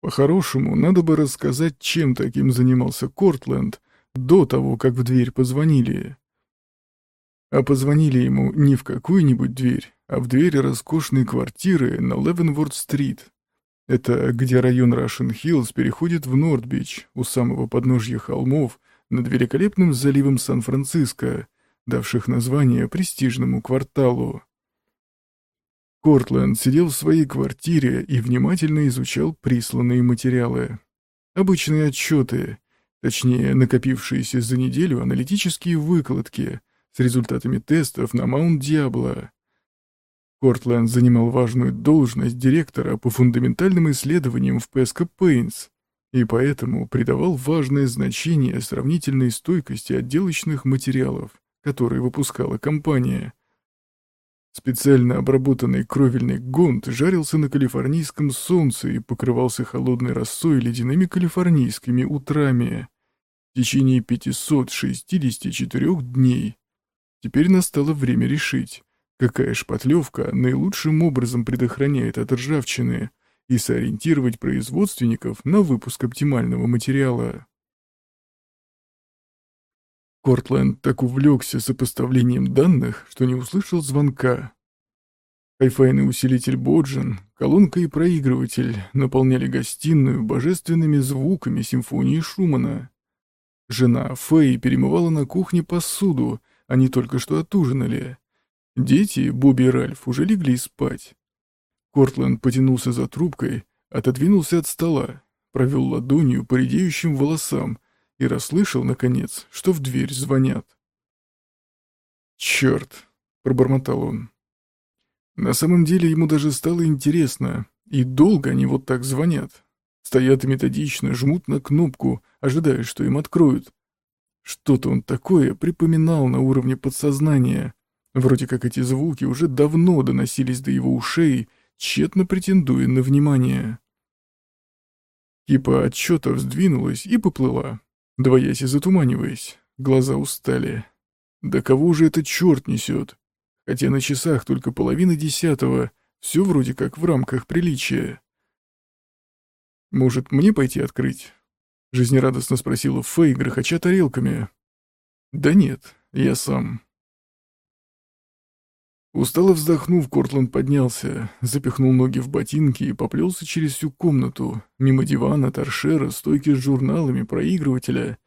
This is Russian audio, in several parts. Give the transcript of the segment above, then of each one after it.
По-хорошему, надо бы рассказать, чем таким занимался Кортленд до того, как в дверь позвонили. А позвонили ему не в какую-нибудь дверь, а в дверь роскошной квартиры на Левенворд-стрит. Это где район Рашен-Хиллз переходит в Нордбич, у самого подножья холмов, над великолепным заливом Сан-Франциско, давших название престижному кварталу. Кортленд сидел в своей квартире и внимательно изучал присланные материалы. Обычные отчеты, точнее, накопившиеся за неделю аналитические выкладки с результатами тестов на Маунт-Диабло. Кортленд занимал важную должность директора по фундаментальным исследованиям в Pesco Paints и поэтому придавал важное значение сравнительной стойкости отделочных материалов, которые выпускала компания, Специально обработанный кровельный гонт жарился на калифорнийском солнце и покрывался холодной росой ледяными калифорнийскими утрами в течение 564 дней. Теперь настало время решить, какая шпатлевка наилучшим образом предохраняет от ржавчины и сориентировать производственников на выпуск оптимального материала. Кортленд так увлекся сопоставлением данных, что не услышал звонка. Хайфайный усилитель Боджин, колонка и проигрыватель наполняли гостиную божественными звуками симфонии Шумана. Жена Фэй перемывала на кухне посуду, они только что отужинали. Дети, Бобби и Ральф, уже легли спать. Кортленд потянулся за трубкой, отодвинулся от стола, провел ладонью по редеющим волосам и расслышал, наконец, что в дверь звонят. «Черт!» — пробормотал он. На самом деле ему даже стало интересно, и долго они вот так звонят. Стоят методично, жмут на кнопку, ожидая, что им откроют. Что-то он такое припоминал на уровне подсознания. Вроде как эти звуки уже давно доносились до его ушей, тщетно претендуя на внимание. Кипа отчетов сдвинулась и поплыла, двоясь и затуманиваясь. Глаза устали. Да кого же этот черт несет? Хотя на часах только половина десятого, все вроде как в рамках приличия. «Может, мне пойти открыть?» — жизнерадостно спросила Фэй, грохоча тарелками. «Да нет, я сам». Устало вздохнув, Кортланд поднялся, запихнул ноги в ботинки и поплелся через всю комнату, мимо дивана, торшера, стойки с журналами, проигрывателя.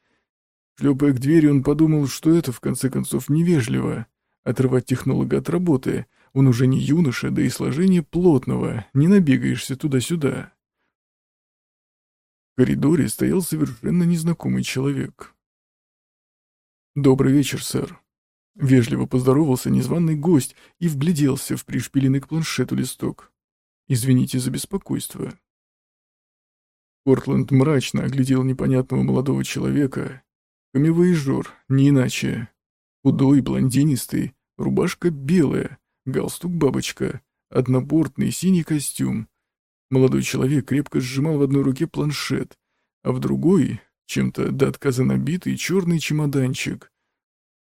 Шлепая к двери, он подумал, что это, в конце концов, невежливо. Отрывать технолога от работы. Он уже не юноша, да и сложение плотного, не набегаешься туда-сюда. В коридоре стоял совершенно незнакомый человек. «Добрый вечер, сэр», Вежливо поздоровался незваный гость и вгляделся в пришпиленный к планшету листок. «Извините за беспокойство». Портленд мрачно оглядел непонятного молодого человека. Камевоежор, не иначе. Худой, блондинистый, рубашка белая, галстук-бабочка, однобортный синий костюм. Молодой человек крепко сжимал в одной руке планшет, а в другой, чем-то до отказа набитый, черный чемоданчик.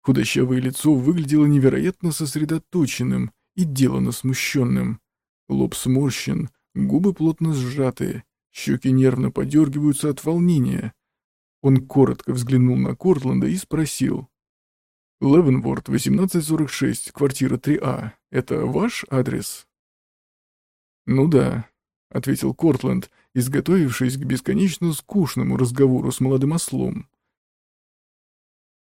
Худощавое лицо выглядело невероятно сосредоточенным и делано смущенным. Лоб сморщен, губы плотно сжаты, щеки нервно подергиваются от волнения. Он коротко взглянул на Кортленда и спросил. «Левенворд, 1846, квартира 3А. Это ваш адрес?» «Ну да», — ответил Кортленд, изготовившись к бесконечно скучному разговору с молодым ослом.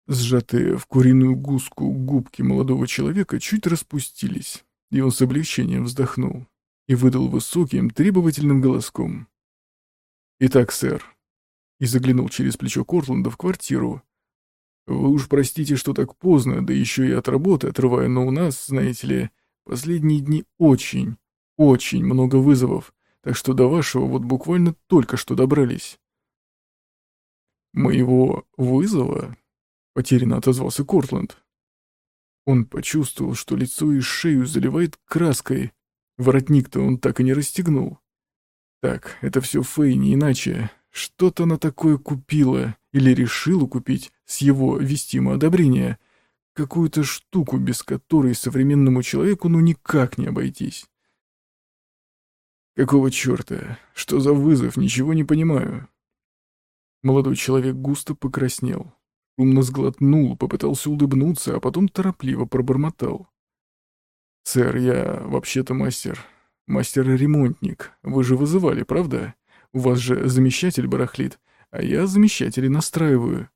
Сжатые в куриную гуску губки молодого человека чуть распустились, и он с облегчением вздохнул и выдал высоким, требовательным голоском. «Итак, сэр», и заглянул через плечо Кортланда в квартиру. «Вы уж простите, что так поздно, да еще и от работы отрывая, но у нас, знаете ли, последние дни очень, очень много вызовов, так что до вашего вот буквально только что добрались». «Моего вызова?» Потерянно отозвался Кортленд. Он почувствовал, что лицо и шею заливает краской. Воротник-то он так и не расстегнул. Так, это все Фэй, не иначе. Что-то она такое купила или решила купить с его вестимо одобрения. Какую-то штуку, без которой современному человеку ну никак не обойтись. Какого черта? Что за вызов? Ничего не понимаю. Молодой человек густо покраснел. Умно сглотнул, попытался улыбнуться, а потом торопливо пробормотал. «Сэр, я вообще-то мастер. Мастер-ремонтник. Вы же вызывали, правда? У вас же замещатель барахлит, а я замещатели настраиваю».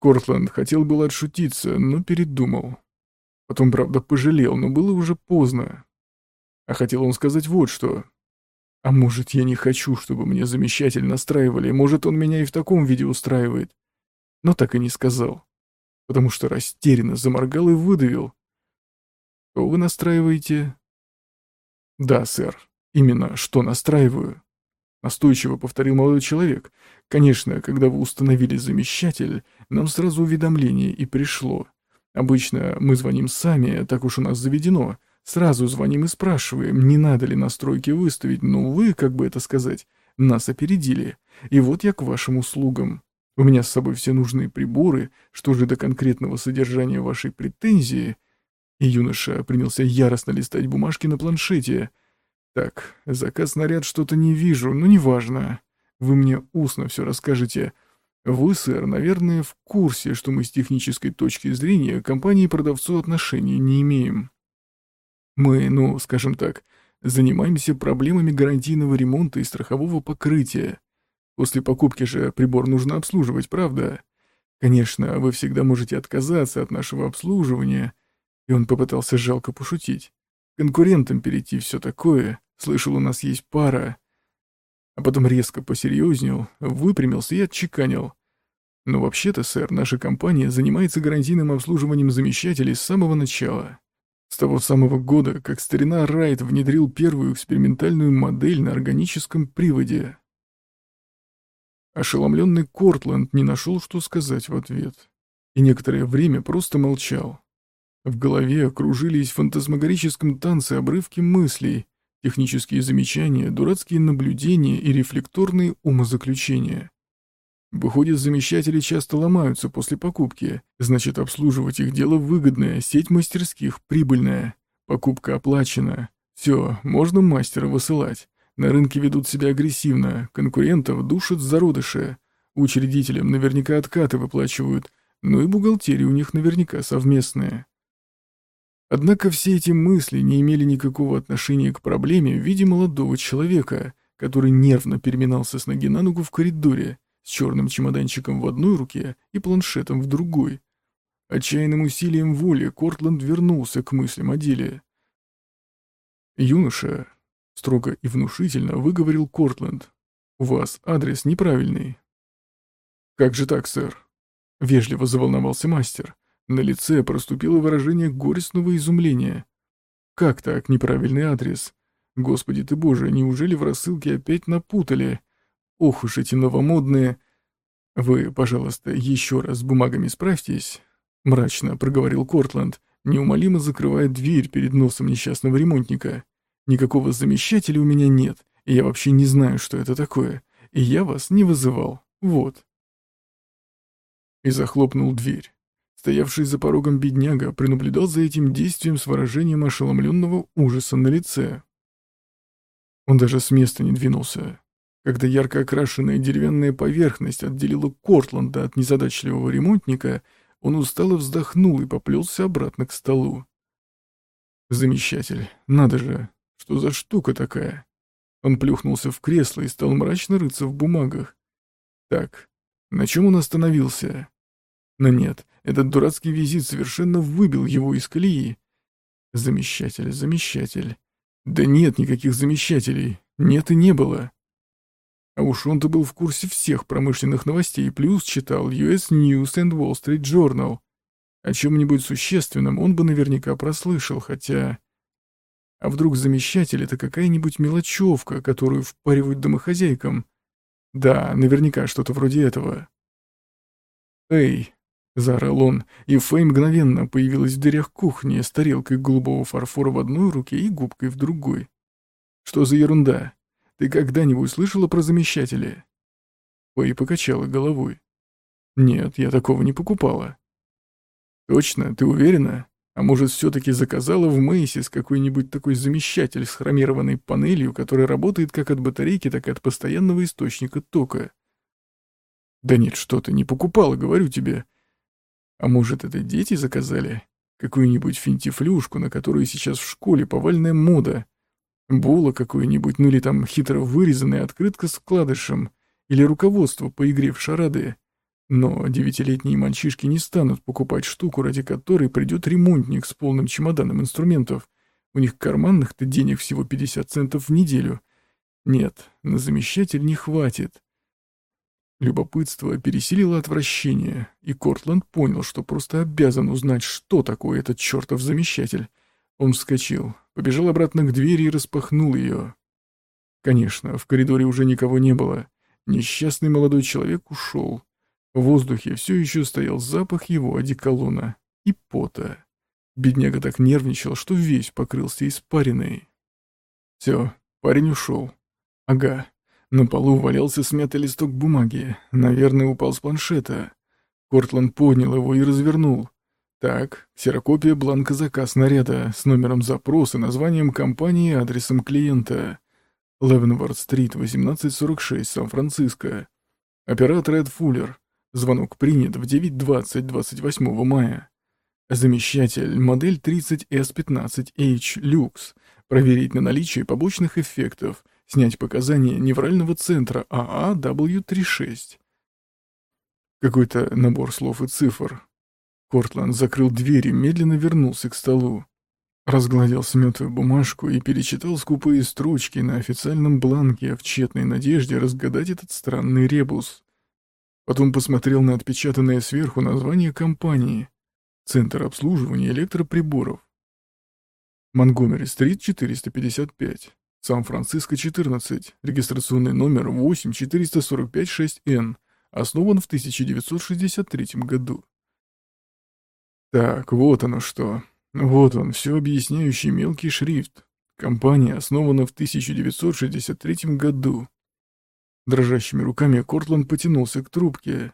Кортланд хотел было отшутиться, но передумал. Потом, правда, пожалел, но было уже поздно. А хотел он сказать вот что. А может, я не хочу, чтобы мне замещатель настраивали, может, он меня и в таком виде устраивает. Но так и не сказал. Потому что растерянно заморгал и выдавил. Что вы настраиваете? Да, сэр. Именно, что настраиваю. Настойчиво повторил молодой человек. Конечно, когда вы установили замещатель, нам сразу уведомление и пришло. Обычно мы звоним сами, так уж у нас заведено. Сразу звоним и спрашиваем, не надо ли настройки выставить, но вы, как бы это сказать, нас опередили. И вот я к вашим услугам. У меня с собой все нужные приборы, что же до конкретного содержания вашей претензии. И юноша принялся яростно листать бумажки на планшете. Так, заказ наряд что-то не вижу, но неважно. Вы мне устно все расскажете. Вы, сэр, наверное, в курсе, что мы с технической точки зрения компании-продавцу отношения не имеем. Мы, ну, скажем так, занимаемся проблемами гарантийного ремонта и страхового покрытия. После покупки же прибор нужно обслуживать, правда? Конечно, вы всегда можете отказаться от нашего обслуживания. И он попытался жалко пошутить. Конкурентам перейти все такое. Слышал, у нас есть пара. А потом резко посерьезнел, выпрямился и отчеканил. Но вообще-то, сэр, наша компания занимается гарантийным обслуживанием замещателей с самого начала. С того самого года, как старина Райт внедрил первую экспериментальную модель на органическом приводе. Ошеломленный Кортланд не нашел, что сказать в ответ. И некоторое время просто молчал. В голове окружились в фантасмагорическом танце обрывки мыслей, технические замечания, дурацкие наблюдения и рефлекторные умозаключения. Выходит, замещатели часто ломаются после покупки. Значит, обслуживать их дело выгодное, сеть мастерских прибыльная. Покупка оплачена. Все, можно мастера высылать. На рынке ведут себя агрессивно, конкурентов душат зародыши. Учредителям наверняка откаты выплачивают, ну и бухгалтерия у них наверняка совместная. Однако все эти мысли не имели никакого отношения к проблеме в виде молодого человека, который нервно переминался с ноги на ногу в коридоре, с черным чемоданчиком в одной руке и планшетом в другой. Отчаянным усилием воли Кортланд вернулся к мыслям о деле. «Юноша», — строго и внушительно выговорил Кортланд, — «у вас адрес неправильный». «Как же так, сэр?» — вежливо заволновался мастер. На лице проступило выражение горестного изумления. «Как так, неправильный адрес? Господи ты боже, неужели в рассылке опять напутали?» Ох уж эти новомодные... Вы, пожалуйста, еще раз с бумагами справьтесь, мрачно проговорил Кортланд, неумолимо закрывая дверь перед носом несчастного ремонтника. Никакого замещателя у меня нет, и я вообще не знаю, что это такое, и я вас не вызывал. Вот. И захлопнул дверь. Стоявший за порогом бедняга принаблюдал за этим действием с выражением ошеломленного ужаса на лице. Он даже с места не двинулся. Когда ярко окрашенная деревянная поверхность отделила Кортланда от незадачливого ремонтника, он устало вздохнул и поплелся обратно к столу. Замечатель, надо же, что за штука такая? Он плюхнулся в кресло и стал мрачно рыться в бумагах. Так, на чем он остановился? Но нет, этот дурацкий визит совершенно выбил его из колеи. Замещатель, замещатель. Да нет никаких замещателей, нет и не было. А уж он-то был в курсе всех промышленных новостей, плюс читал US News and Wall Street Journal. О чем-нибудь существенном он бы наверняка прослышал, хотя... А вдруг замещатель — это какая-нибудь мелочевка, которую впаривают домохозяйкам? Да, наверняка что-то вроде этого. «Эй!» — заорал он, и Фэй мгновенно появилась в дверях кухни с тарелкой голубого фарфора в одной руке и губкой в другой. «Что за ерунда?» Ты когда-нибудь слышала про замещатели?» Пэй покачала головой. «Нет, я такого не покупала». «Точно? Ты уверена?» А может, все-таки заказала в Мейсис какой-нибудь такой замещатель с хромированной панелью, который работает как от батарейки, так и от постоянного источника тока? Да нет, что ты, не покупала, говорю тебе. А может, это дети заказали? Какую-нибудь финтифлюшку, на которую сейчас в школе повальная мода. Була какую-нибудь, ну или там хитро вырезанная открытка с вкладышем, или руководство по игре в шарады. Но девятилетние мальчишки не станут покупать штуку, ради которой придет ремонтник с полным чемоданом инструментов. У них карманных-то денег всего 50 центов в неделю. Нет, на замещатель не хватит. Любопытство переселило отвращение, и Кортланд понял, что просто обязан узнать, что такое этот чертов замещатель. Он вскочил, побежал обратно к двери и распахнул ее. Конечно, в коридоре уже никого не было. Несчастный молодой человек ушел. В воздухе все еще стоял запах его одеколона и пота. Бедняга так нервничал, что весь покрылся испариной. Все, парень ушел. Ага, на полу валялся смятый листок бумаги. Наверное, упал с планшета. Кортланд поднял его и развернул. Так, ксерокопия бланка заказ наряда с номером запроса, названием компании и адресом клиента. Левенвард-стрит, 1846, Сан-Франциско. Оператор Эд Фуллер. Звонок принят в 9.20 28 мая. Замещатель, модель 30S15H Lux. Проверить на наличие побочных эффектов. Снять показания неврального центра AAW36. Какой-то набор слов и цифр. Кортланд закрыл дверь и медленно вернулся к столу. Разгладил смятую бумажку и перечитал скупые строчки на официальном бланке в тщетной надежде разгадать этот странный ребус. Потом посмотрел на отпечатанное сверху название компании. Центр обслуживания электроприборов. Монгомери-стрит, 455. Сан-Франциско, 14. Регистрационный номер 84456Н. Основан в 1963 году. Так, вот оно что. Вот он, все объясняющий мелкий шрифт. Компания основана в 1963 году. Дрожащими руками Кортланд потянулся к трубке.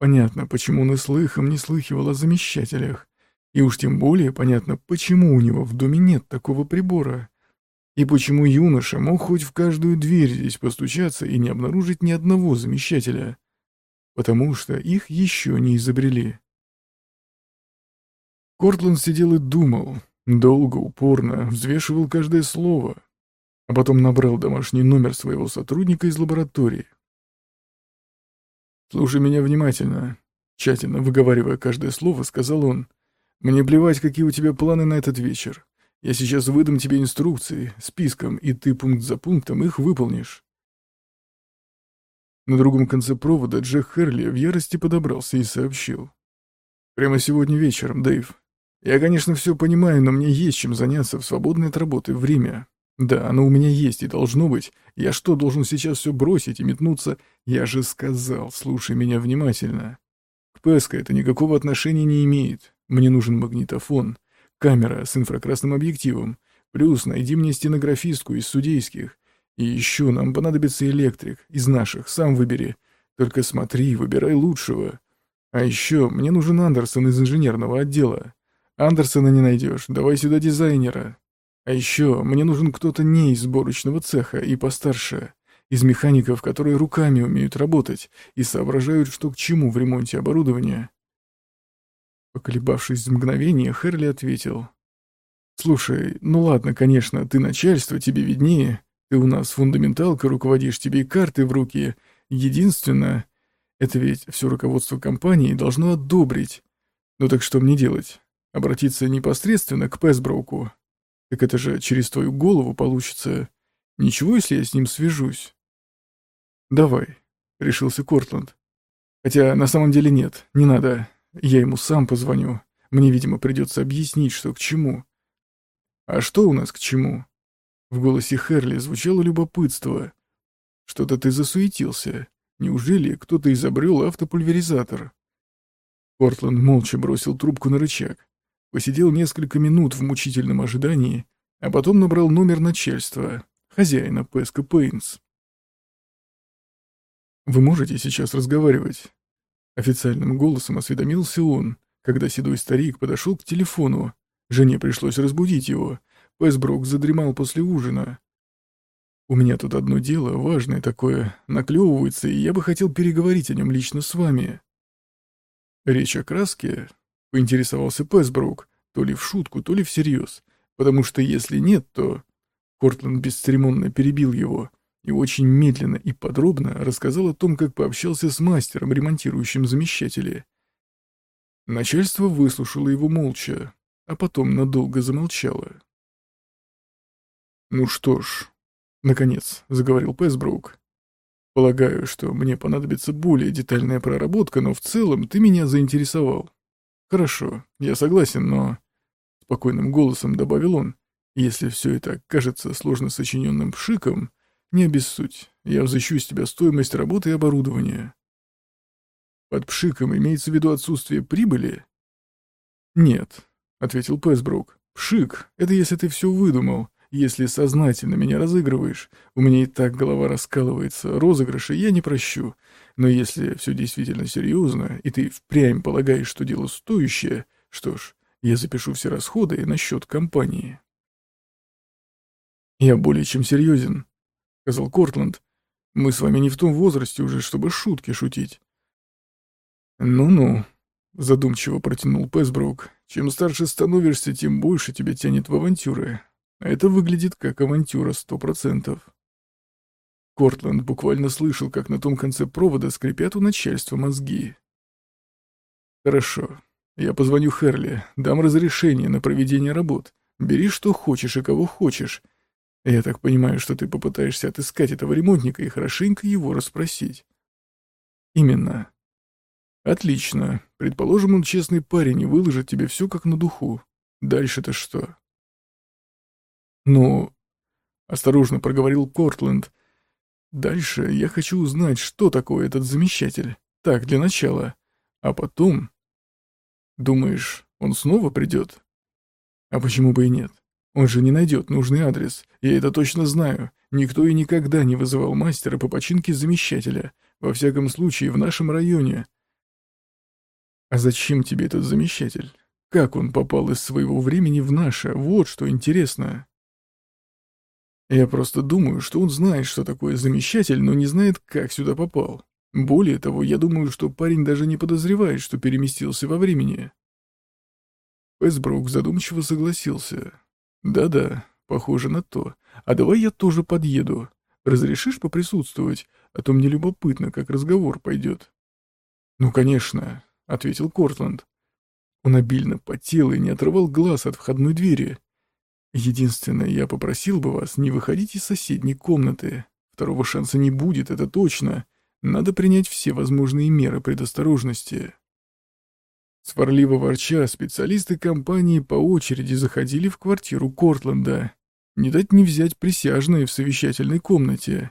Понятно, почему он и слыхом не слыхивал о замещателях. И уж тем более понятно, почему у него в доме нет такого прибора. И почему юноша мог хоть в каждую дверь здесь постучаться и не обнаружить ни одного замещателя. Потому что их еще не изобрели. Кортланд сидел и думал, долго, упорно, взвешивал каждое слово, а потом набрал домашний номер своего сотрудника из лаборатории. «Слушай меня внимательно», — тщательно выговаривая каждое слово, сказал он. «Мне плевать, какие у тебя планы на этот вечер. Я сейчас выдам тебе инструкции, списком, и ты пункт за пунктом их выполнишь». На другом конце провода Джек Херли в ярости подобрался и сообщил. «Прямо сегодня вечером, Дэйв. Я, конечно, все понимаю, но мне есть чем заняться в свободное от работы время. Да, оно у меня есть и должно быть. Я что, должен сейчас все бросить и метнуться? Я же сказал, слушай меня внимательно. К Песко это никакого отношения не имеет. Мне нужен магнитофон, камера с инфракрасным объективом. Плюс найди мне стенографистку из судейских. И еще нам понадобится электрик, из наших, сам выбери. Только смотри, выбирай лучшего. А еще мне нужен Андерсон из инженерного отдела. Андерсона не найдешь, давай сюда дизайнера. А еще мне нужен кто-то не из сборочного цеха и постарше, из механиков, которые руками умеют работать и соображают, что к чему в ремонте оборудования. Поколебавшись мгновение, Херли ответил. «Слушай, ну ладно, конечно, ты начальство, тебе виднее. Ты у нас фундаменталка, руководишь, тебе и карты в руки. Единственное, это ведь все руководство компании должно одобрить. Ну так что мне делать? Обратиться непосредственно к Песброуку, так это же через твою голову получится. Ничего, если я с ним свяжусь? Давай, решился Кортланд. Хотя на самом деле нет, не надо. Я ему сам позвоню. Мне, видимо, придется объяснить, что к чему. А что у нас к чему? В голосе Херли звучало любопытство. Что-то ты засуетился. Неужели кто-то изобрел автопульверизатор? Кортланд молча бросил трубку на рычаг. Посидел несколько минут в мучительном ожидании, а потом набрал номер начальства, хозяина Песко Пейнс. «Вы можете сейчас разговаривать?» Официальным голосом осведомился он, когда седой старик подошел к телефону, Жене пришлось разбудить его. Песбрук задремал после ужина. У меня тут одно дело, важное такое, наклевывается, и я бы хотел переговорить о нем лично с вами. Речь о краске? Поинтересовался Песбрук, то ли в шутку, то ли всерьез. Потому что если нет, то... Кортленд бесцеремонно перебил его и очень медленно и подробно рассказал о том, как пообщался с мастером, ремонтирующим замещатели. Начальство выслушало его молча, а потом надолго замолчало. «Ну что ж», — наконец заговорил Песбрук, — «полагаю, что мне понадобится более детальная проработка, но в целом ты меня заинтересовал. Хорошо, я согласен, но...» — спокойным голосом добавил он. «Если все это кажется сложно сочиненным пшиком, не обессудь, я взыщу с тебя стоимость работы и оборудования». «Под пшиком имеется в виду отсутствие прибыли?» «Нет», — ответил Песбрук. «Пшик — это если ты все выдумал, если сознательно меня разыгрываешь. У меня и так голова раскалывается, розыгрыши я не прощу. Но если все действительно серьезно, и ты впрямь полагаешь, что дело стоящее, что ж, я запишу все расходы на счет компании». «Я более чем серьезен», — сказал Кортланд. «Мы с вами не в том возрасте уже, чтобы шутки шутить». «Ну-ну», Задумчиво протянул Песбрук. Чем старше становишься, тем больше тебя тянет в авантюры. Это выглядит как авантюра сто процентов. Кортленд буквально слышал, как на том конце провода скрипят у начальства мозги. «Хорошо. Я позвоню Херли, дам разрешение на проведение работ. Бери что хочешь и кого хочешь. Я так понимаю, что ты попытаешься отыскать этого ремонтника и хорошенько его расспросить». «Именно. Отлично. Предположим, он честный парень и выложит тебе все как на духу. Дальше-то что? Ну, осторожно проговорил Кортленд. Дальше я хочу узнать, что такое этот замещатель. Так, для начала. А потом... Думаешь, он снова придет? А почему бы и нет? Он же не найдет нужный адрес. Я это точно знаю. Никто и никогда не вызывал мастера по починке замещателя. Во всяком случае, в нашем районе. А зачем тебе этот замещатель? Как он попал из своего времени в наше? Вот что интересно. Я просто думаю, что он знает, что такое замещатель, но не знает, как сюда попал. Более того, я думаю, что парень даже не подозревает, что переместился во времени. Эсбрук задумчиво согласился. «Да-да, похоже на то. А давай я тоже подъеду. Разрешишь поприсутствовать? А то мне любопытно, как разговор пойдет». «Ну, конечно. — ответил Кортланд. Он обильно потел и не отрывал глаз от входной двери. «Единственное, я попросил бы вас не выходить из соседней комнаты. Второго шанса не будет, это точно. Надо принять все возможные меры предосторожности». Сварливо ворча, специалисты компании по очереди заходили в квартиру Кортленда. Не дать не взять присяжные в совещательной комнате.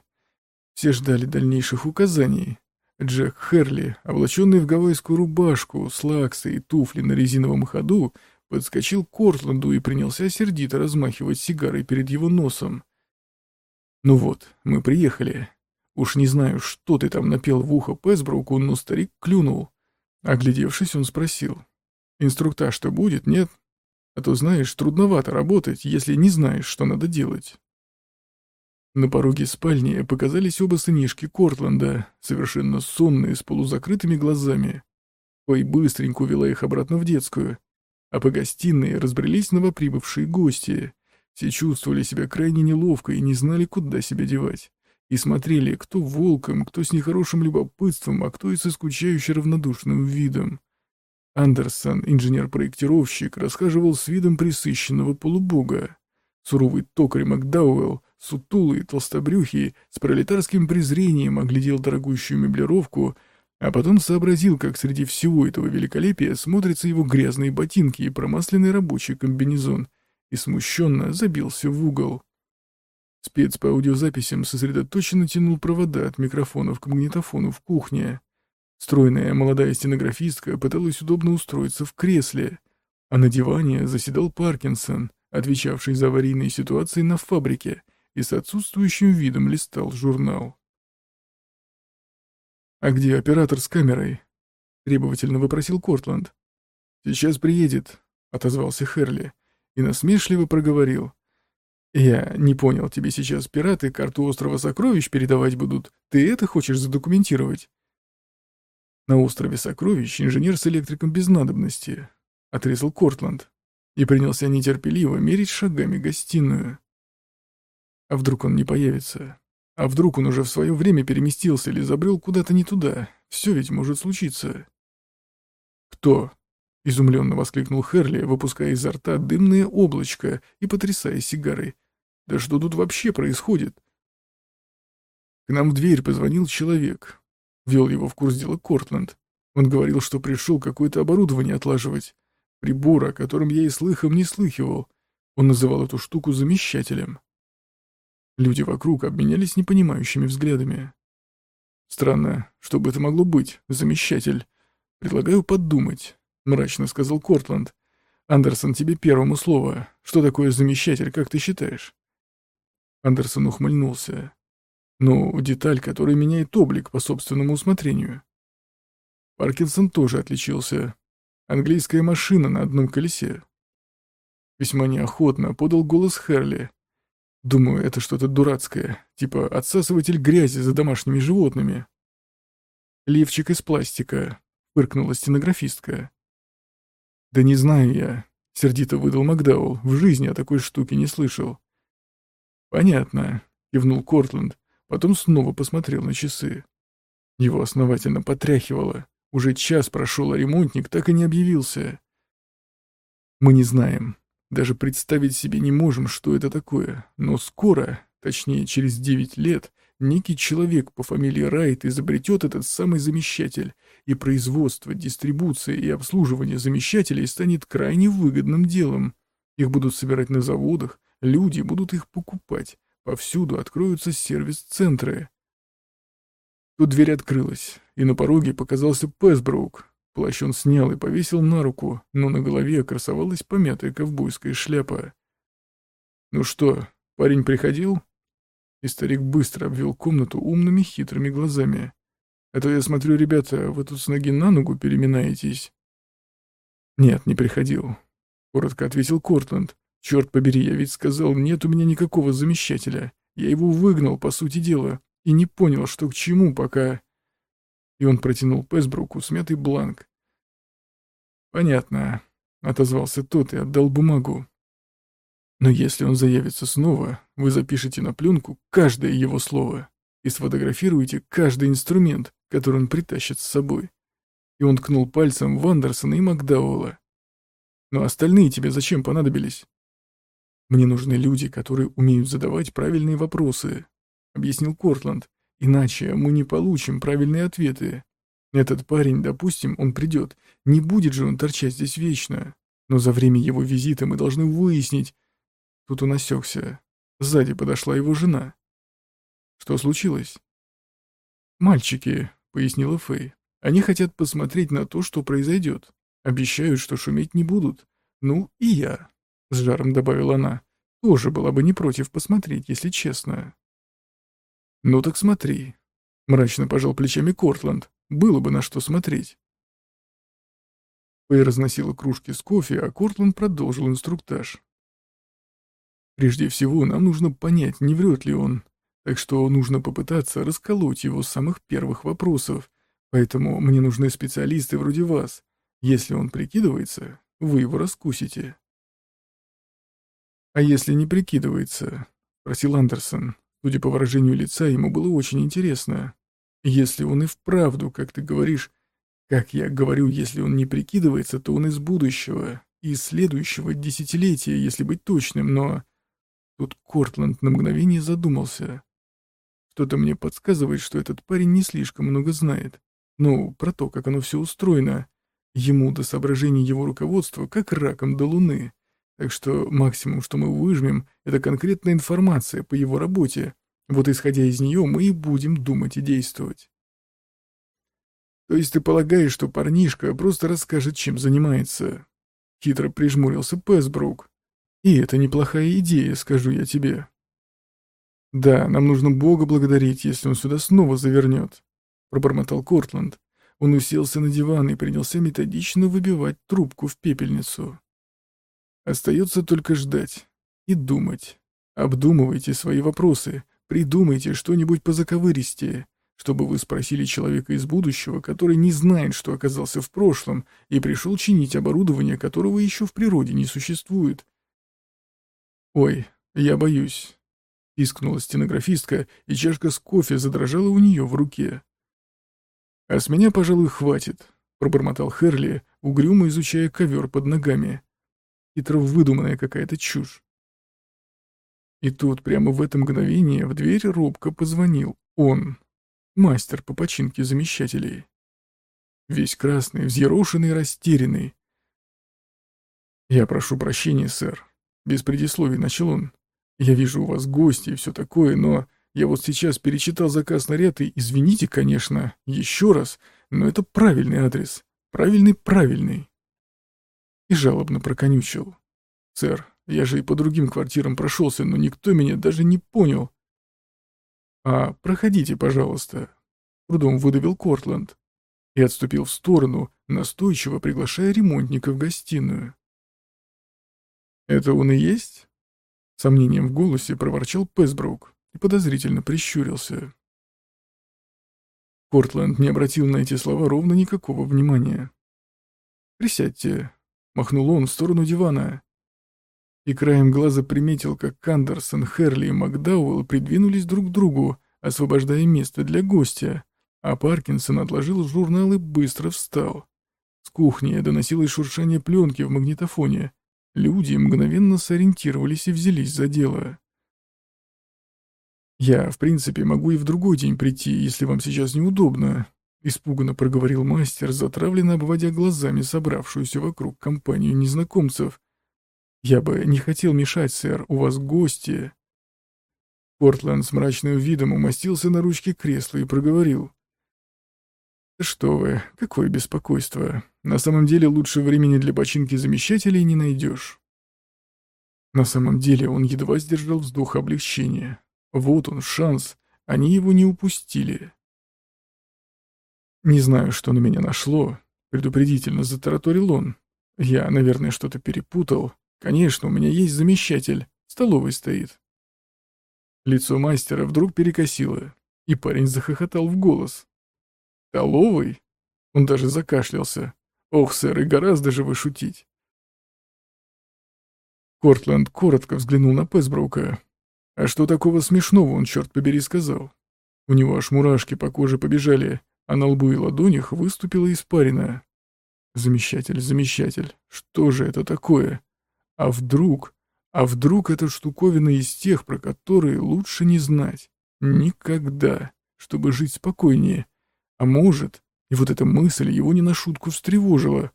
Все ждали дальнейших указаний. Джек Херли, облаченный в гавайскую рубашку, слаксы и туфли на резиновом ходу, подскочил к Кортланду и принялся сердито размахивать сигарой перед его носом. «Ну вот, мы приехали. Уж не знаю, что ты там напел в ухо Песбруку, но старик клюнул». Оглядевшись, он спросил. «Инструктаж-то будет, нет? А то, знаешь, трудновато работать, если не знаешь, что надо делать». На пороге спальни показались оба сынишки Кортленда, совершенно сонные, с полузакрытыми глазами. Ой быстренько увела их обратно в детскую. А по гостиной разбрелись новоприбывшие гости. Все чувствовали себя крайне неловко и не знали, куда себя девать. И смотрели, кто волком, кто с нехорошим любопытством, а кто и со скучающе равнодушным видом. Андерсон, инженер-проектировщик, расхаживал с видом присыщенного полубога. Суровый токарь Макдауэлл сутулый, толстобрюхий, с пролетарским презрением оглядел дорогущую меблировку, а потом сообразил, как среди всего этого великолепия смотрятся его грязные ботинки и промасленный рабочий комбинезон, и смущенно забился в угол. Спец по аудиозаписям сосредоточенно тянул провода от микрофонов к магнитофону в кухне. Стройная молодая стенографистка пыталась удобно устроиться в кресле, а на диване заседал Паркинсон, отвечавший за аварийные ситуации на фабрике, и с отсутствующим видом листал журнал. «А где оператор с камерой?» — требовательно вопросил Кортланд. «Сейчас приедет», — отозвался Херли. и насмешливо проговорил. «Я не понял, тебе сейчас пираты карту острова Сокровищ передавать будут? Ты это хочешь задокументировать?» «На острове Сокровищ инженер с электриком без надобности», — отрезал Кортланд и принялся нетерпеливо мерить шагами гостиную. А вдруг он не появится? А вдруг он уже в свое время переместился или забрел куда-то не туда? Все ведь может случиться. «Кто?» — изумленно воскликнул Херли, выпуская изо рта дымное облачко и потрясая сигарой. «Да что тут вообще происходит?» К нам в дверь позвонил человек. Вел его в курс дела Кортленд. Он говорил, что пришел какое-то оборудование отлаживать. Прибор, о котором я и слыхом не слыхивал. Он называл эту штуку замещателем. Люди вокруг обменялись непонимающими взглядами. «Странно, что бы это могло быть, замещатель. Предлагаю подумать», — мрачно сказал Кортланд. «Андерсон, тебе первому слово. Что такое замещатель, как ты считаешь?» Андерсон ухмыльнулся. «Ну, деталь, которая меняет облик по собственному усмотрению». Паркинсон тоже отличился. Английская машина на одном колесе. Весьма неохотно подал голос Херли. Думаю, это что-то дурацкое, типа отсасыватель грязи за домашними животными. Левчик из пластика, фыркнула стенографистка. Да не знаю я, сердито выдал Макдаул, в жизни о такой штуке не слышал. Понятно, кивнул Кортленд, потом снова посмотрел на часы. Его основательно потряхивало. Уже час прошел, а ремонтник так и не объявился. Мы не знаем. Даже представить себе не можем, что это такое. Но скоро, точнее через девять лет, некий человек по фамилии Райт изобретет этот самый замещатель, и производство, дистрибуция и обслуживание замещателей станет крайне выгодным делом. Их будут собирать на заводах, люди будут их покупать. Повсюду откроются сервис-центры. Тут дверь открылась, и на пороге показался Песброук. Плащ он снял и повесил на руку, но на голове красовалась помятая ковбойская шляпа. «Ну что, парень приходил?» И старик быстро обвел комнату умными хитрыми глазами. «А то я смотрю, ребята, вы тут с ноги на ногу переминаетесь». «Нет, не приходил», — коротко ответил Кортленд. «Черт побери, я ведь сказал, нет у меня никакого замещателя. Я его выгнал, по сути дела и не понял, что к чему, пока... И он протянул Песбруку смятый бланк. «Понятно», — отозвался тот и отдал бумагу. «Но если он заявится снова, вы запишете на пленку каждое его слово и сфотографируете каждый инструмент, который он притащит с собой». И он ткнул пальцем в Андерсона и Макдауэлла. «Но остальные тебе зачем понадобились?» «Мне нужны люди, которые умеют задавать правильные вопросы, — объяснил Кортланд. «Иначе мы не получим правильные ответы. Этот парень, допустим, он придет. Не будет же он торчать здесь вечно. Но за время его визита мы должны выяснить...» Тут он осекся. Сзади подошла его жена. «Что случилось?» «Мальчики», — пояснила Фэй. «Они хотят посмотреть на то, что произойдет. Обещают, что шуметь не будут. Ну, и я», — с жаром добавила она, — «тоже была бы не против посмотреть, если честно». «Ну так смотри», — мрачно пожал плечами Кортланд. «Было бы на что смотреть». Пэй разносила кружки с кофе, а Кортланд продолжил инструктаж. «Прежде всего, нам нужно понять, не врет ли он. Так что нужно попытаться расколоть его с самых первых вопросов. Поэтому мне нужны специалисты вроде вас. Если он прикидывается, вы его раскусите». «А если не прикидывается?» — спросил Андерсон. Судя по выражению лица, ему было очень интересно. Если он и вправду, как ты говоришь, как я говорю, если он не прикидывается, то он из будущего, из следующего десятилетия, если быть точным, но... Тут Кортланд на мгновение задумался. Что-то мне подсказывает, что этот парень не слишком много знает. Ну, про то, как оно все устроено. Ему до соображений его руководства, как раком до луны. Так что максимум, что мы выжмем, это конкретная информация по его работе. Вот исходя из нее мы и будем думать и действовать. То есть ты полагаешь, что парнишка просто расскажет, чем занимается? Хитро прижмурился Песбрук. И это неплохая идея, скажу я тебе. Да, нам нужно Бога благодарить, если он сюда снова завернет, пробормотал Кортланд. Он уселся на диван и принялся методично выбивать трубку в пепельницу. Остается только ждать и думать. Обдумывайте свои вопросы, придумайте что-нибудь позаковыристее, чтобы вы спросили человека из будущего, который не знает, что оказался в прошлом, и пришел чинить оборудование, которого еще в природе не существует. «Ой, я боюсь», — пискнула стенографистка, и чашка с кофе задрожала у нее в руке. «А с меня, пожалуй, хватит», — пробормотал Херли, угрюмо изучая ковер под ногами. Хитро выдуманная какая-то чушь. И тут, прямо в это мгновение, в дверь робко позвонил он, мастер по починке замещателей. Весь красный, взъерошенный, растерянный. «Я прошу прощения, сэр», — без предисловий начал он. «Я вижу у вас гости и все такое, но я вот сейчас перечитал заказ наряд и, извините, конечно, еще раз, но это правильный адрес. Правильный-правильный». И жалобно проконючил. «Сэр, я же и по другим квартирам прошелся, но никто меня даже не понял. «А, проходите, пожалуйста», — трудом выдавил Кортленд и отступил в сторону, настойчиво приглашая ремонтника в гостиную. «Это он и есть?» Сомнением в голосе проворчал Песбрук и подозрительно прищурился. Кортленд не обратил на эти слова ровно никакого внимания. «Присядьте», — махнул он в сторону дивана и краем глаза приметил, как Кандерсон, Херли и Макдауэлл придвинулись друг к другу, освобождая место для гостя, а Паркинсон отложил журнал и быстро встал. С кухни доносилось шуршание пленки в магнитофоне. Люди мгновенно сориентировались и взялись за дело. «Я, в принципе, могу и в другой день прийти, если вам сейчас неудобно», — испуганно проговорил мастер, затравленно обводя глазами собравшуюся вокруг компанию незнакомцев, «Я бы не хотел мешать, сэр, у вас гости». Портленд с мрачным видом умостился на ручке кресла и проговорил. «Что вы, какое беспокойство. На самом деле лучше времени для починки замещателей не найдешь». На самом деле он едва сдержал вздох облегчения. Вот он, шанс, они его не упустили. «Не знаю, что на меня нашло», — предупредительно затараторил он. «Я, наверное, что-то перепутал. «Конечно, у меня есть замещатель. В столовой стоит». Лицо мастера вдруг перекосило, и парень захохотал в голос. «Столовый?» Он даже закашлялся. «Ох, сэр, и гораздо же вы шутить». Кортленд коротко взглянул на Песброука. А что такого смешного он, черт побери, сказал? У него аж мурашки по коже побежали, а на лбу и ладонях выступила испарина. Замещатель, замещатель, что же это такое? А вдруг? А вдруг эта штуковина из тех, про которые лучше не знать? Никогда, чтобы жить спокойнее. А может, и вот эта мысль его не на шутку встревожила.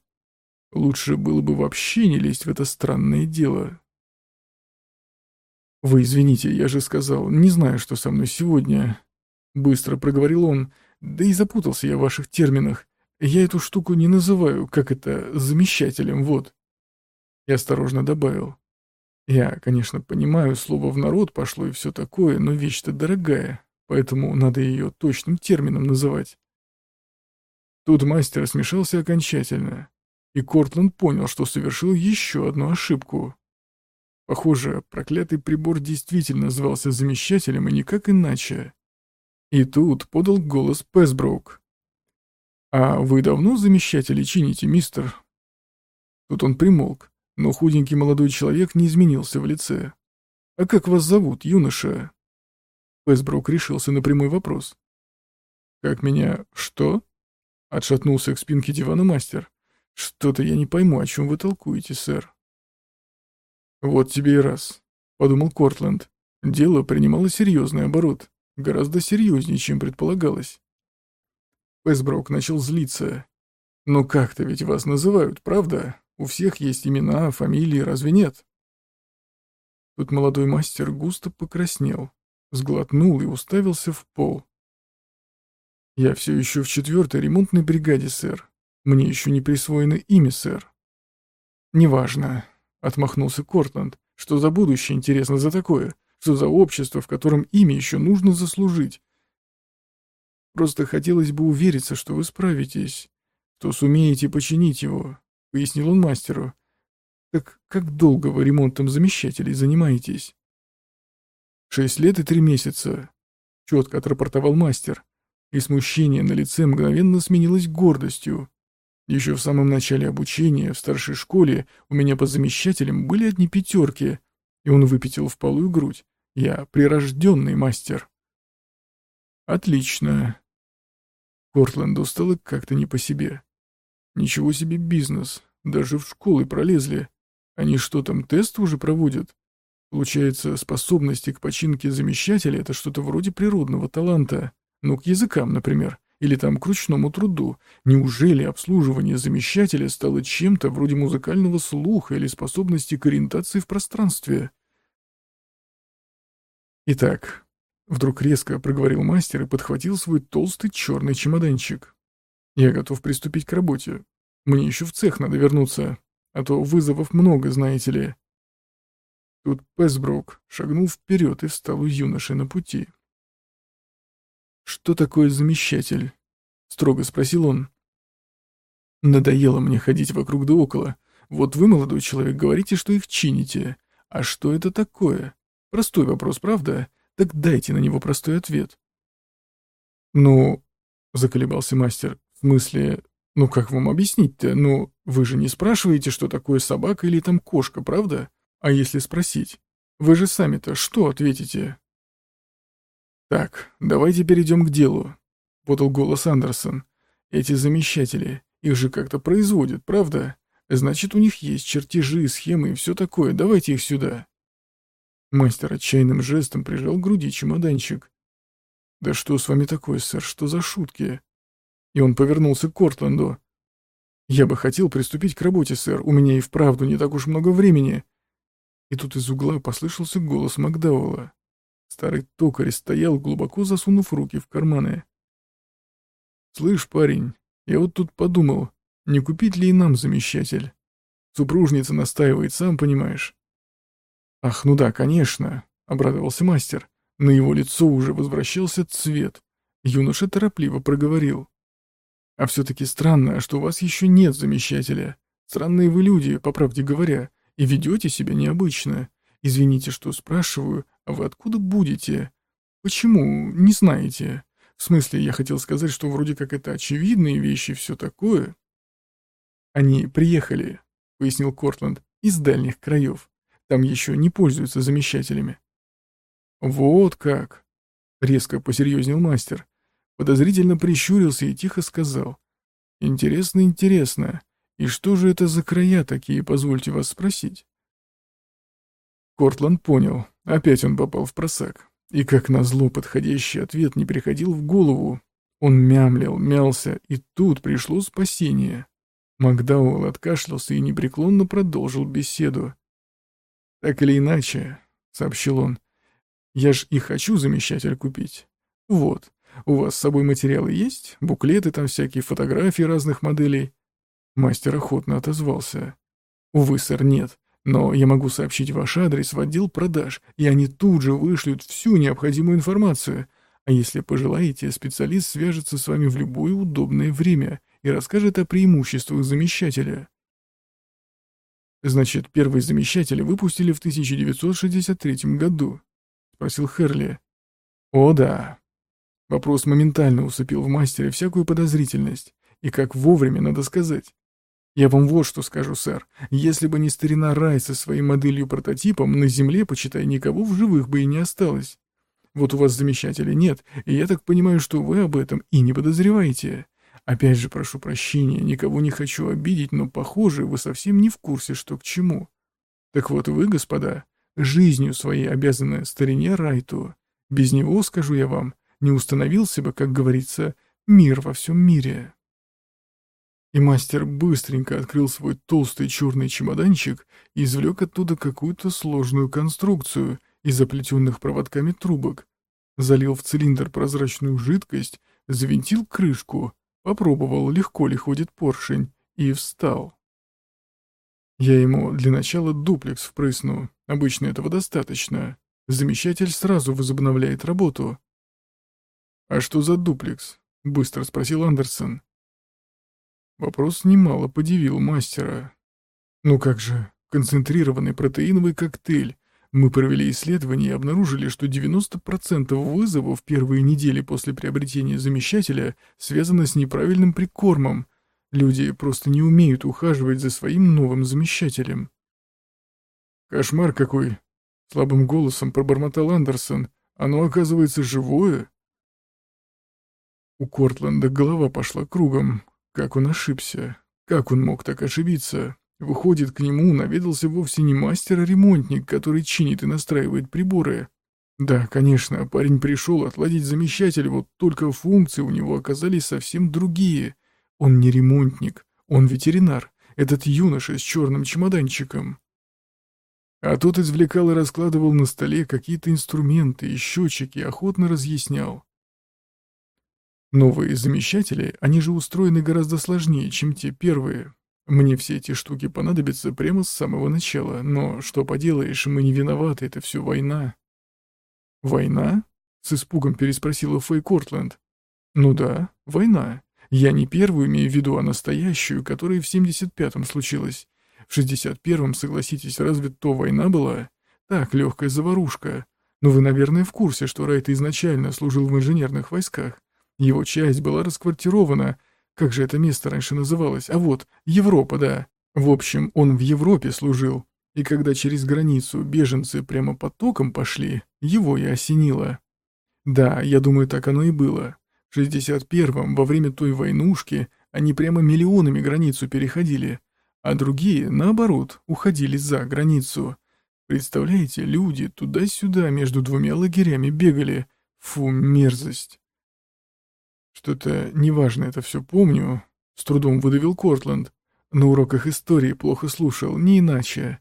Лучше было бы вообще не лезть в это странное дело. «Вы извините, я же сказал, не знаю, что со мной сегодня», — быстро проговорил он, да и запутался я в ваших терминах. Я эту штуку не называю, как это, замещателем, вот. И осторожно добавил. Я, конечно, понимаю, слово в народ пошло и все такое, но вещь-то дорогая, поэтому надо ее точным термином называть. Тут мастер смешался окончательно, и Кортленд понял, что совершил еще одну ошибку. Похоже, проклятый прибор действительно звался замещателем и никак иначе. И тут подал голос Песброук. «А вы давно замещатели чините, мистер?» Тут он примолк, но худенький молодой человек не изменился в лице. «А как вас зовут, юноша?» Вестбрук решился на прямой вопрос. «Как меня... что?» Отшатнулся к спинке дивана мастер. «Что-то я не пойму, о чем вы толкуете, сэр». «Вот тебе и раз», — подумал Кортленд. Дело принимало серьезный оборот, гораздо серьезнее, чем предполагалось. Вестбрук начал злиться. «Ну как-то ведь вас называют, правда? У всех есть имена, фамилии, разве нет? Тут молодой мастер густо покраснел, сглотнул и уставился в пол. «Я все еще в четвертой ремонтной бригаде, сэр. Мне еще не присвоено имя, сэр». «Неважно», — отмахнулся Кортланд. «Что за будущее, интересно, за такое? Что за общество, в котором имя еще нужно заслужить? Просто хотелось бы увериться, что вы справитесь, что сумеете починить его. — пояснил он мастеру. Так как долго вы ремонтом замещателей занимаетесь? Шесть лет и три месяца, четко отрапортовал мастер, и смущение на лице мгновенно сменилось гордостью. Еще в самом начале обучения, в старшей школе, у меня по замещателям были одни пятерки, и он выпятил в полую грудь. Я прирожденный мастер. Отлично. Портленду стало как-то не по себе. Ничего себе бизнес, даже в школы пролезли. Они что там, тест уже проводят? Получается, способности к починке замещателя — это что-то вроде природного таланта. Ну, к языкам, например, или там к ручному труду. Неужели обслуживание замещателя стало чем-то вроде музыкального слуха или способности к ориентации в пространстве? Итак, вдруг резко проговорил мастер и подхватил свой толстый черный чемоданчик. Я готов приступить к работе. Мне еще в цех надо вернуться, а то вызовов много, знаете ли. Тут Песбрук шагнул вперед и встал у юноши на пути. «Что такое замещатель?» — строго спросил он. «Надоело мне ходить вокруг да около. Вот вы, молодой человек, говорите, что их чините. А что это такое? Простой вопрос, правда? Так дайте на него простой ответ». «Ну...» — заколебался мастер. «В смысле, ну как вам объяснить-то? Ну, вы же не спрашиваете, что такое собака или там кошка, правда? А если спросить? Вы же сами-то что ответите? Так, давайте перейдем к делу, подал голос Андерсон. Эти замещатели, их же как-то производят, правда? Значит, у них есть чертежи, схемы и все такое. Давайте их сюда. Мастер отчаянным жестом прижал к груди чемоданчик. «Да что с вами такое, сэр? Что за шутки?» И он повернулся к Кортленду. «Я бы хотел приступить к работе, сэр. У меня и вправду не так уж много времени». И тут из угла послышался голос Макдауэлла. Старый токарь стоял, глубоко засунув руки в карманы. «Слышь, парень, я вот тут подумал, не купить ли и нам замещатель? Супружница настаивает, сам понимаешь». «Ах, ну да, конечно», — обрадовался мастер. На его лицо уже возвращался цвет. Юноша торопливо проговорил. А все-таки странно, что у вас еще нет замещателя. Странные вы люди, по правде говоря, и ведете себя необычно. Извините, что спрашиваю, а вы откуда будете? Почему? Не знаете. В смысле, я хотел сказать, что вроде как это очевидные вещи, все такое. Они приехали, пояснил Кортланд, из дальних краев. Там еще не пользуются замещателями. Вот как. Резко посерьезнел мастер. Подозрительно прищурился и тихо сказал. «Интересно, интересно. И что же это за края такие, позвольте вас спросить?» Кортланд понял. Опять он попал в просак. И как назло подходящий ответ не приходил в голову. Он мямлил, мялся, и тут пришло спасение. Макдауэлл откашлялся и непреклонно продолжил беседу. «Так или иначе», — сообщил он, — «я ж и хочу замещатель купить. Вот, у вас с собой материалы есть? Буклеты там всякие, фотографии разных моделей?» Мастер охотно отозвался. «Увы, сэр, нет. Но я могу сообщить ваш адрес в отдел продаж, и они тут же вышлют всю необходимую информацию. А если пожелаете, специалист свяжется с вами в любое удобное время и расскажет о преимуществах замещателя». «Значит, первый замещатель выпустили в 1963 году?» — спросил Херли. «О, да», Вопрос моментально усыпил в мастере всякую подозрительность. И как вовремя, надо сказать. Я вам вот что скажу, сэр. Если бы не старина Рай со своей моделью-прототипом, на Земле, почитай, никого в живых бы и не осталось. Вот у вас замещателя нет, и я так понимаю, что вы об этом и не подозреваете. Опять же, прошу прощения, никого не хочу обидеть, но, похоже, вы совсем не в курсе, что к чему. Так вот вы, господа, жизнью своей обязаны старине Райту. Без него, скажу я вам, не установился бы, как говорится, мир во всем мире. И мастер быстренько открыл свой толстый черный чемоданчик и извлек оттуда какую-то сложную конструкцию из заплетенных проводками трубок, залил в цилиндр прозрачную жидкость, завинтил крышку, попробовал, легко ли ходит поршень, и встал. Я ему для начала дуплекс впрысну, обычно этого достаточно. Замещатель сразу возобновляет работу, «А что за дуплекс?» — быстро спросил Андерсон. Вопрос немало подивил мастера. «Ну как же, концентрированный протеиновый коктейль. Мы провели исследование и обнаружили, что 90% вызовов первые недели после приобретения замещателя связано с неправильным прикормом. Люди просто не умеют ухаживать за своим новым замещателем. «Кошмар какой!» — слабым голосом пробормотал Андерсон. «Оно, оказывается, живое?» У Кортленда голова пошла кругом. Как он ошибся? Как он мог так ошибиться? Выходит, к нему наведался вовсе не мастер, а ремонтник, который чинит и настраивает приборы. Да, конечно, парень пришел отладить замещатель, вот только функции у него оказались совсем другие. Он не ремонтник, он ветеринар, этот юноша с черным чемоданчиком. А тот извлекал и раскладывал на столе какие-то инструменты и счетчики, охотно разъяснял. Новые замещатели, они же устроены гораздо сложнее, чем те первые. Мне все эти штуки понадобятся прямо с самого начала, но что поделаешь, мы не виноваты, это все война. Война? С испугом переспросила Фэй Кортленд. Ну да, война. Я не первую имею в виду, а настоящую, которая в 75-м случилась. В 61-м, согласитесь, разве то война была? Так, легкая заварушка. Но вы, наверное, в курсе, что Райт изначально служил в инженерных войсках. Его часть была расквартирована. Как же это место раньше называлось? А вот, Европа, да. В общем, он в Европе служил. И когда через границу беженцы прямо потоком пошли, его и осенило. Да, я думаю, так оно и было. В 61-м, во время той войнушки, они прямо миллионами границу переходили, а другие, наоборот, уходили за границу. Представляете, люди туда-сюда между двумя лагерями бегали. Фу, мерзость. Что-то неважно это все помню, с трудом выдавил Кортленд. На уроках истории плохо слушал, не иначе.